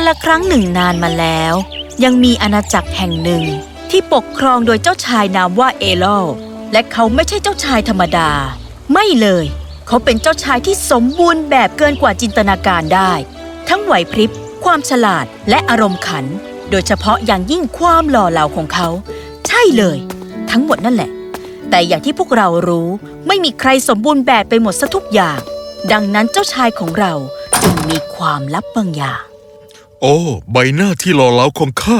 การละครั้งหนึ่งนานมาแล้ว ยังมีอาณาจักรแห่งหนึ่งที่ปกครองโดยเจ้าชายนามว่าเอโลและเขาไม่ใช่เจ้าชายธรรมดา ไม่เลย เขาเป็นเจ้าชายที่สมบูรณ์แบบเกินกว่าจินตนาการได้ ทั้งไหวพริบ ความฉลาดและอารมณ์ขัน โดยเฉพาะอย่างยิ่งความหล่อเหลาของเขา ใช่เลย ทั้งหมดนั่นแหละ แต่อย่างที่พวกเรารู้ไม่มีใครสมบูรณ์แบบไปหมดซะทุกอย่าง ดังนั้นเจ้าชายของเราจึงมีความลับบางอย่าง โอ้ ใบหน้าที่หล่อเหลาของข้า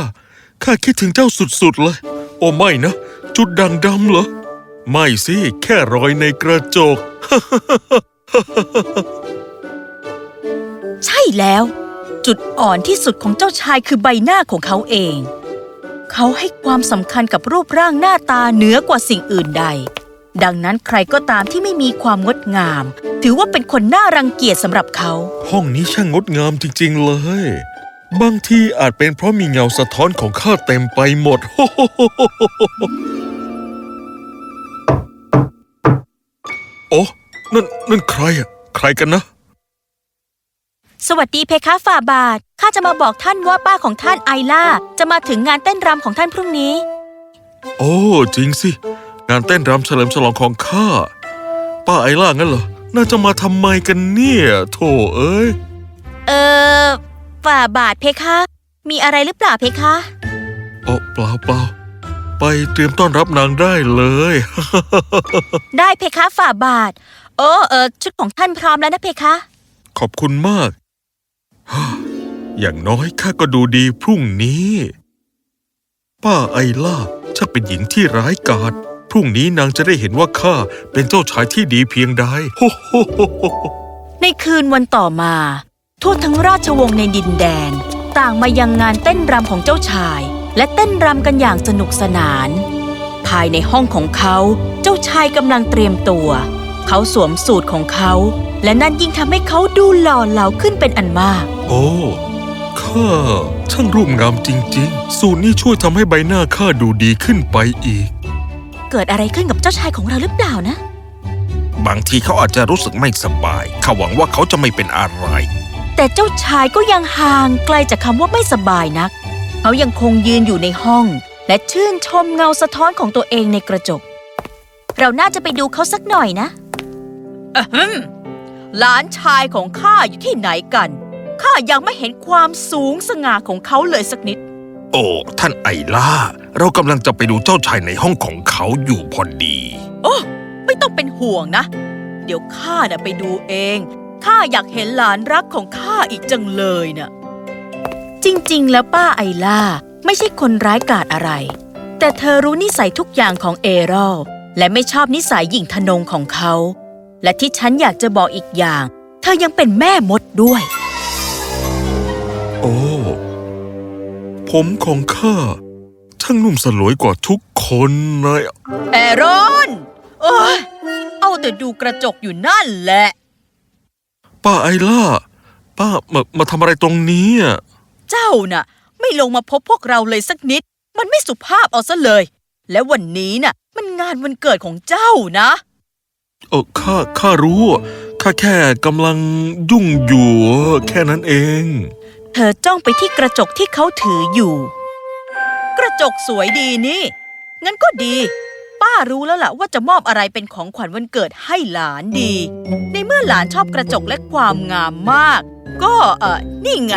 ข้าคิดถึงเจ้าสุดๆเลย โอ้ไม่นะ จุดด่างดำเหรอ ไม่สิ แค่รอยในกระจก ใช่แล้ว จุดอ่อนที่สุดของเจ้าชายคือใบหน้าของเขาเอง เขาให้ความสำคัญกับรูปร่างหน้าตาเหนือกว่าสิ่งอื่นใด ดังนั้นใครก็ตามที่ไม่มีความงดงาม ถือว่าเป็นคนน่ารังเกียจสำหรับเขา ห้องนี้ช่างงดงามจริงๆเลย บางทีอาจเป็นเพราะมีเงาสะท้อนของข้าเต็มไปหมด โอ้นั่นนั่นใครอะใครกันนะ สวัสดีเพคะฝ่าบาท ข้าจะมาบอกท่านว่าป้าของท่านไอล่า จะมาถึงงานเต้นรำของท่านพรุ่งนี้ โอ้ จริงสิ งานเต้นรำเฉลิมฉลองของข้า ป้าไอล่างั้นเหรอ น่าจะมาทำไมกันเนี่ยโถเอ้ย เออ ฝ่าบาทเพคะ มีอะไรหรือเปล่าเพคะโอ้เปล่าเปล่าไปเตรียมต้อนรับนางได้เลย ได้เพคะฝ่าบาท โอ้เออชุดของท่านพร้อมแล้วนะเพคะ ขอบคุณมากฮ่าอย่างน้อยข้าก็ดูดีพรุ่งนี้ ป้าไอล่าช่างเป็นหญิงที่ร้ายกาจพรุ่งนี้นางจะได้เห็นว่าข้าเป็นเจ้าชายที่ดีเพียงใดโฮโฮโฮโฮในคืนวันต่อมา ทั่วทั้งราชวงศ์ในดินแดน ต่างมายังงานเต้นรำของเจ้าชาย และเต้นรำกันอย่างสนุกสนาน ภายในห้องของเขาเจ้าชายกำลังเตรียมตัว เขาสวมสูทของเขา และนั่นยิ่งทำให้เขาดูหล่อเหลาขึ้นเป็นอันมาก โอ้ข้าช่างรูปงามจริง ๆ สูตรนี้ช่วยทำให้ใบหน้าข้าดูดีขึ้นไปอีก เกิดอะไรขึ้นกับเจ้าชายของเราหรือเปล่านะ บางทีเขาอาจจะรู้สึกไม่สบายข้าหวังว่าเขาจะไม่เป็นอะไร แต่เจ้าชายก็ยังห่างไกลจากคำว่าไม่สบายนัก เขายังคงยืนอยู่ในห้อง และชื่นชมเงาสะท้อนของตัวเองในกระจก เราน่าจะไปดูเขาสักหน่อยนะอะฮึมหลานชายของข้าอยู่ที่ไหนกัน ข้ายังไม่เห็นความสูงสง่าของเขาเลยสักนิด โอ้ ท่านไอล่า เรากำลังจะไปดูเจ้าชายในห้องของเขาอยู่พอดี โอ้ ไม่ต้องเป็นห่วงนะ เดี๋ยวข้าน่ะไปดูเอง ข้าอยากเห็นหลานรักของข้าอีกจังเลยน่ะ จริงๆ แล้วป้าไอล่าไม่ใช่คนร้ายกาจอะไร แต่เธอรู้นิสัยทุกอย่างของเอรอลและไม่ชอบนิสัยหยิ่งทนงของเขา และที่ฉันอยากจะบอกอีกอย่าง เธอยังเป็นแม่มดด้วย โอ้ ผมของข้าช่างนุ่มสลวยกว่าทุกคนเลยเอรอนเอ้ยเอาแต่ดูกระจกอยู่นั่นแหละ ป้าไอล่า ป้ามามาทำอะไรตรงนี้อะเจ้าน่ะ ไม่ลงมาพบพวกเราเลยสักนิด มันไม่สุภาพเอาซะเลย และวันนี้น่ะ มันงานวันเกิดของเจ้านะ เออข้าข้ารู้ข้าแค่กำลังยุ่งอยู่แค่นั้นเอง เธอจ้องไปที่กระจกที่เขาถืออยู่ กระจกสวยดีนี่ งั้นก็ดีป้า รู้แล้วล่ะว่าจะมอบอะไรเป็นของขวัญวันเกิดให้หลานดี ในเมื่อหลานชอบกระจกและความงามมาก ก็เออนี่ไง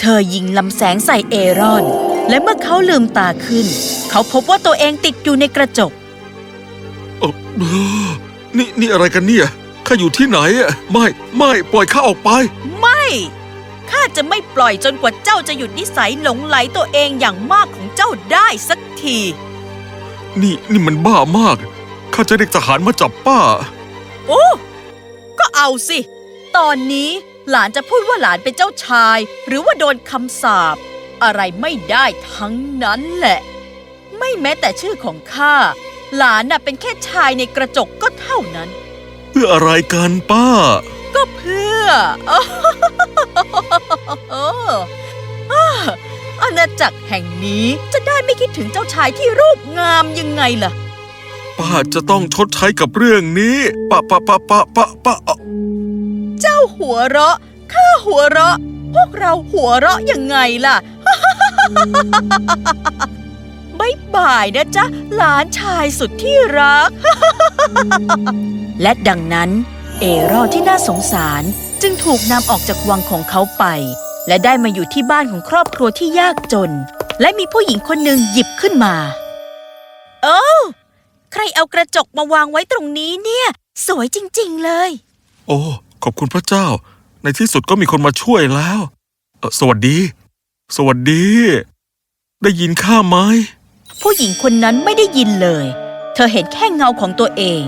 เธอยิงลำแสงใส่เอรอน และเมื่อเขาลืมตาขึ้น เขาพบว่าตัวเองติดอยู่ในกระจก เออเออนี่นี่อะไรกันเนี่ย ข้าอยู่ที่ไหนอะไม่ ไม่ปล่อยข้าออกไป ไม่ข้าจะไม่ปล่อยจนกว่าเจ้าจะหยุดนิสัยหลงไหลตัวเองอย่างมากของเจ้าได้สักที นี่นี่มันบ้ามาก ข้าจะเรียกทหารมาจับป้า โอ้ก็เอาสิ ตอนนี้หลานจะพูดว่าหลานเป็นเจ้าชาย หรือว่าโดนคำสาปอะไรไม่ได้ทั้งนั้นแหละ ไม่แม้แต่ชื่อของข้า หลานน่ะเป็นแค่ชายในกระจกก็เท่านั้น เพื่ออะไรกันป้า ก็เพื่อ อาณาจักรแห่งนี้จะได้ไม่คิดถึงเจ้าชายที่รูปงามยังไงล่ะ ป้าจะต้องชดใช้กับเรื่องนี้ป้าป้าป้าป้าป้าป้าเจ้าหัวเราะ ข้าหัวเราะ พวกเราหัวเราะยังไงล่ะบายบายนะจ๊ะ หลานชายสุดที่รัก และดังนั้น เอรอลที่น่าสงสารจึงถูกนำออกจากวังของเขาไป และได้มาอยู่ที่บ้านของครอบครัวที่ยากจน และมีผู้หญิงคนหนึ่งหยิบขึ้นมา โอ้วใครเอากระจกมาวางไว้ตรงนี้เนี่ย สวยจริง ๆเลย โอ้ ขอบคุณพระเจ้า ในที่สุดก็มีคนมาช่วยแล้วเอ่อสวัสดี สวัสดี ได้ยินข้าไหม ผู้หญิงคนนั้นไม่ได้ยินเลย เธอเห็นแค่เงาของตัวเอง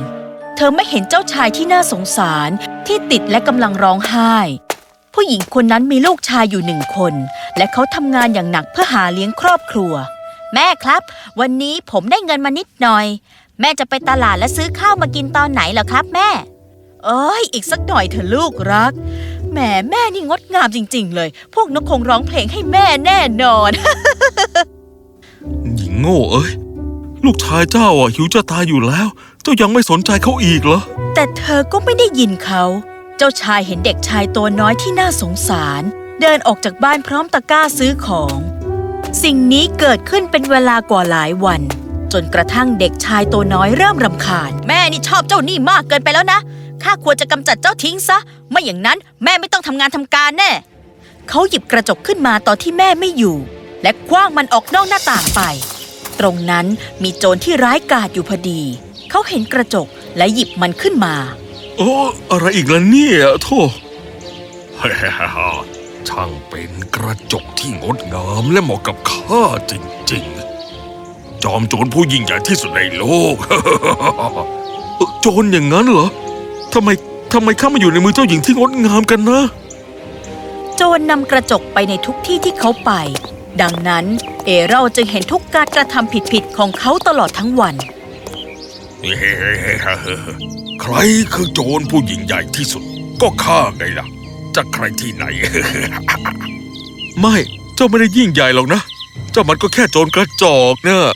เธอไม่เห็นเจ้าชายที่น่าสงสารที่ติดและกำลังร้องไห้ ผู้หญิงคนนั้นมีลูกชายอยู่หนึ่งคน และเขาทำงานอย่างหนักเพื่อหาเลี้ยงครอบครัว แม่ครับ วันนี้ผมได้เงินมานิดหน่อย แม่จะไปตลาดและซื้อข้าวมากินตอนไหนเหรอครับ แม่ เอ้ย อีกสักหน่อยเถอะลูกรักแหมแม่นี่งดงามจริง ๆ เลย พวกนกคงร้องเพลงให้แม่แน่นอน หญิงโง่เอ้ย ลูกชายเจ้าอะหิวจะตายอยู่แล้ว เจ้ายังไม่สนใจเขาอีกเหรอ แต่เธอก็ไม่ได้ยินเขา เจ้าชายเห็นเด็กชายตัวน้อยที่น่าสงสาร เดินออกจากบ้านพร้อมตะกร้าซื้อของ สิ่งนี้เกิดขึ้นเป็นเวลากว่าหลายวัน จนกระทั่งเด็กชายตัวน้อยเริ่มรำคาญ แม่นี่ชอบเจ้านี่มากเกินไปแล้วนะข้าควรจะกำจัดเจ้าทิ้งซะ ไม่อย่างนั้นแม่ไม่ต้องทำงานทำการแน่เขาหยิบกระจกขึ้นมาตอนที่แม่ไม่อยู่ และคว้างมันออกนอกหน้าต่างไป ตรงนั้นมีโจรที่ร้ายกาจอยู่พอดี เขาเห็นกระจกและหยิบมันขึ้นมา โอ้อะไรอีกล่ะเนี่ยโธ่ช่างเป็นกระจกที่งดงามและเหมาะกับข้าจริงๆ จอมโจรผู้ยิ่งใหญ่ที่สุดในโลกเอ่อโจรอย่างนั้นเหรอทำไมทำไมข้ามาอยู่ในมือเจ้าหญิงที่งดงามกันนะ โจรนำกระจกไปในทุกที่ที่เขาไป ดังนั้นเอเราจึงเห็นทุกการกระทำผิดๆของเขาตลอดทั้งวัน ใครคือโจรผู้ยิ่งใหญ่ที่สุด ก็ข้าไงล่ะ จะใครที่ไหน ไม่เจ้าไม่ได้ยิ่งใหญ่หรอกนะ เจ้ามันก็แค่โจรกระจอกเนะ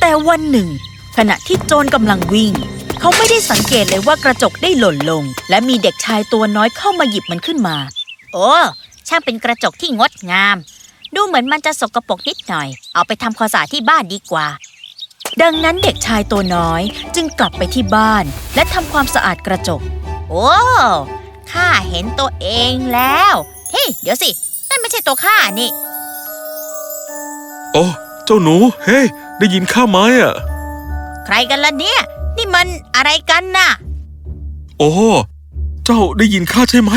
แต่วันหนึ่ง ขณะที่โจรกำลังวิ่ง เขาไม่ได้สังเกตเลยว่ากระจกได้หล่นลง และมีเด็กชายตัวน้อยเข้ามาหยิบมันขึ้นมา โอ้ช่างเป็นกระจกที่งดงาม ดูเหมือนมันจะสกปรกนิดหน่อย เอาไปทำความสะอาดที่บ้านดีกว่า ดังนั้นเด็กชายตัวน้อยจึงกลับไปที่บ้านและทำความสะอาดกระจก โอ้ข้าเห็นตัวเองแล้ว เฮ้ยเดี๋ยวสิ นั่นไม่ใช่ตัวข้านี่ โอ้เจ้าหนู เฮ้ยได้ยินข้าไหมอะ ใครกันล่ะเนี่ย นี่มันอะไรกันน่ะ โอ้เจ้าได้ยินข้าใช่ไหม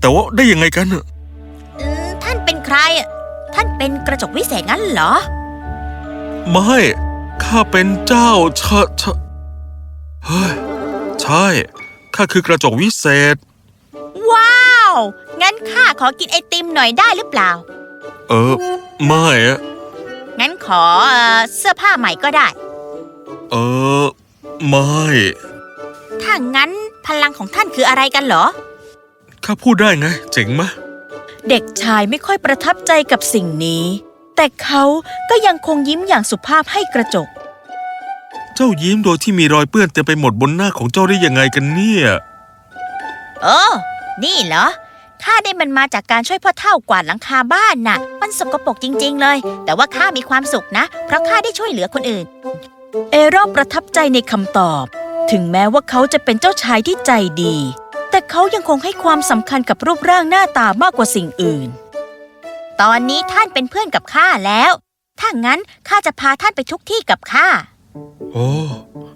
แต่ว่าได้ยังไงกันอะอืมท่านเป็นใครอะท่านเป็นกระจกวิเศษงั้นเหรอ ไม่ ข้าเป็นเจ้าชะชะเฮ้ย ใช่ ข้าคือกระจกวิเศษ ว้าว งั้นข้าขอกินไอติมหน่อยได้หรือเปล่า เออ ไม่อะงั้นขอเอ่อเสื้อผ้าใหม่ก็ได้ เออ ไม่ ถ้างั้นพลังของท่านคืออะไรกันเหรอ ข้าพูดได้ไง เจ๋งมะ เด็กชายไม่ค่อยประทับใจกับสิ่งนี้ แต่เขาก็ยังคงยิ้มอย่างสุภาพให้กระจก เจ้ายิ้มโดยที่มีรอยเปื้อนเต็มไปหมดบนหน้าของเจ้าได้ยังไงกันเนี่ย โอ้ นี่เหรอข้าได้มันมาจากการช่วยพ่อเท่ากวาดหลังคาบ้านน่ะ มันสกปรกจริง ๆ เลย แต่ว่าข้ามีความสุขนะ เพราะข้าได้ช่วยเหลือคนอื่น เอรอบประทับใจในคำตอบ ถึงแม้ว่าเขาจะเป็นเจ้าชายที่ใจดี แต่เขายังคงให้ความสำคัญกับรูปร่างหน้าตามากกว่าสิ่งอื่น ตอนนี้ท่านเป็นเพื่อนกับข้าแล้ว ถ้างั้นข้าจะพาท่านไปทุกที่กับข้า โอ้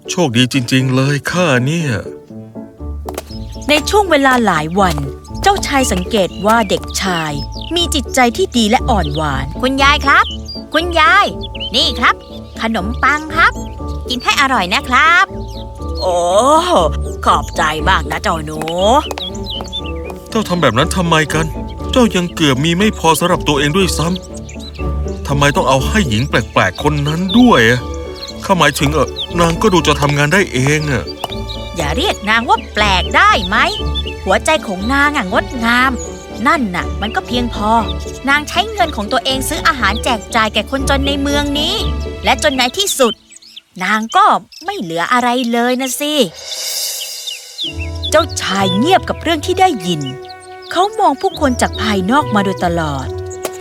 โชคดีจริง ๆ เลยข้าเนี่ย ในช่วงเวลาหลายวัน เจ้าชายสังเกตว่าเด็กชาย มีจิตใจที่ดีและอ่อนหวาน คุณยายครับ คุณยาย นี่ครับ ขนมปังครับ กินให้อร่อยนะครับ โอ้ ขอบใจมากนะเจ้าหนู เจ้าทำแบบนั้นทำไมกัน เจ้ายังเกือบมีไม่พอสำหรับตัวเองด้วยซ้ำทำไมต้องเอาให้หญิงแปลกๆคนนั้นด้วยข้าหมายถึงเออนางก็ดูจะทำงานได้เองอะอย่าเรียกนางว่าแปลกได้ไหม หัวใจของนางอะงดงาม นั่นน่ะ มันก็เพียงพอ นางใช้เงินของตัวเองซื้ออาหารแจกจ่ายแก่คนจนในเมืองนี้ และจนในที่สุด นางก็ไม่เหลืออะไรเลยนะสิ เจ้าชายเงียบกับเรื่องที่ได้ยิน เขามองผู้คนจากภายนอกมาโดยตลอด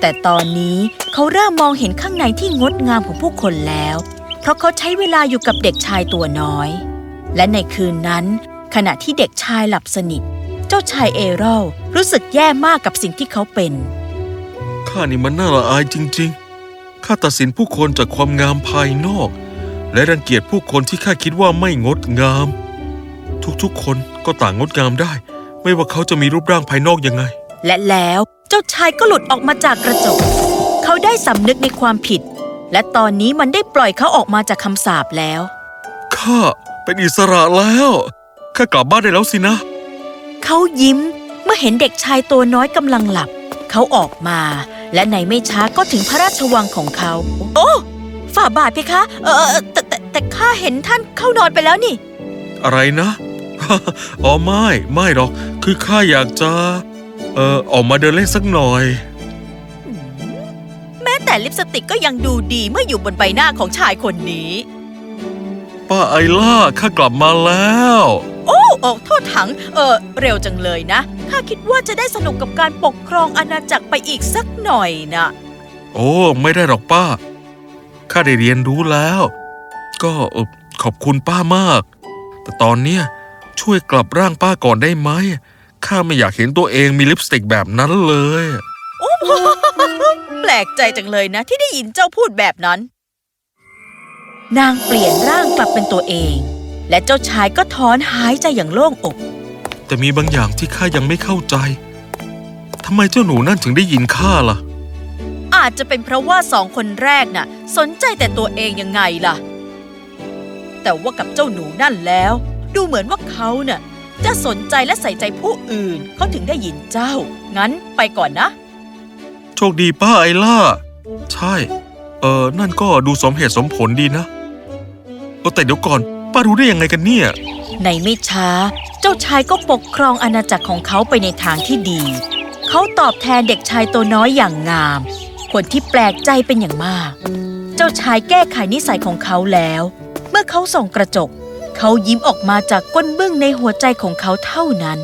แต่ตอนนี้เขาเริ่มมองเห็นข้างในที่งดงามของผู้คนแล้ว เพราะเขาใช้เวลาอยู่กับเด็กชายตัวน้อย และในคืนนั้น ขณะที่เด็กชายหลับสนิท เจ้าชายเอรอลรู้สึกแย่มากกับสิ่งที่เขาเป็นข้านี่มันน่าละอายจริง ๆ ข้าตัดสินผู้คนจากความงามภายนอก และรังเกียจผู้คนที่ข้าคิดว่าไม่งดงาม ทุกๆคนก็ต่างงดงามได้ ไม่ว่าเขาจะมีรูปร่างภายนอกยังไง และแล้วเจ้าชายก็หลุดออกมาจากกระจก เขาได้สำนึกในความผิด และตอนนี้มันได้ปล่อยเขาออกมาจากคำสาปแล้ว ข้าเป็นอิสระแล้วข้ากลับบ้านได้แล้วสินะ เขายิ้มเมื่อเห็นเด็กชายตัวน้อยกำลังหลับ เขาออกมา และในไม่ช้าก็ถึงพระราชวังของเขา โอ้ฝ่าบาทเพคะ เออเออแต่แต่แต่ข้าเห็นท่านเข้านอนไปแล้วนี่ อะไรนะ อ๋อไม่ไม่หรอก คือข้าอยากจะ เออออกมาเดินเล่นสักหน่อย แม้แต่ลิปสติกก็ยังดูดีเมื่ออยู่บนใบหน้าของชายคนนี้ ป้าไอล่าข้ากลับมาแล้ว โอ้โอ้โทษถัง เออเร็วจังเลยนะ ข้าคิดว่าจะได้สนุกกับการปกครองอาณาจักรไปอีกสักหน่อยนะโอ้ ไม่ได้หรอกป้า ข้าได้เรียนรู้แล้ว ก็เออขอบคุณป้ามาก แต่ตอนเนี้ย ช่วยกลับร่างป้าก่อนได้ไหม ข้าไม่อยากเห็นตัวเองมีลิปสติกแบบนั้นเลยแปลกใจจังเลยนะที่ได้ยินเจ้าพูดแบบนั้น นางเปลี่ยนร่างกลับเป็นตัวเอง และเจ้าชายก็ถอนหายใจอย่างโล่งอก แต่มีบางอย่างที่ข้ายังไม่เข้าใจ ทำไมเจ้าหนูนั่นถึงได้ยินข้าล่ะ อาจจะเป็นเพราะว่าสองคนแรกน่ะ สนใจแต่ตัวเองยังไงล่ะ แต่ว่ากับเจ้าหนูนั่นแล้ว ดูเหมือนว่าเขาน่ะจะสนใจและใส่ใจผู้อื่น เขาถึงได้ยินเจ้า งั้นไปก่อนนะ โชคดีป้าไอล่า ใช่ เออนั่นก็ดูสมเหตุสมผลดีนะเออแต่เดี๋ยวก่อน ป้ารู้ได้ยังไงกันเนี่ย ในไม่ช้า เจ้าชายก็ปกครองอาณาจักรของเขาไปในทางที่ดี เขาตอบแทนเด็กชายตัวน้อยอย่างงาม คนที่แปลกใจเป็นอย่างมาก เจ้าชายแก้ไขนิสัยของเขาแล้ว เมื่อเขาส่องกระจก เขายิ้มออกมาจากก้นบึ้งในหัวใจของเขาเท่านั้น